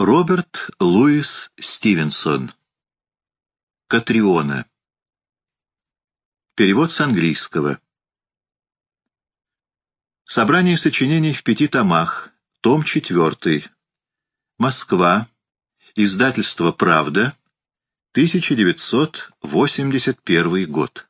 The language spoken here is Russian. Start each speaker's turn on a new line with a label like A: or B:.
A: Роберт Луис Стивенсон. Катриона. Перевод с английского. Собрание сочинений в пяти томах. Том четвертый. Москва. Издательство «Правда». 1981 год.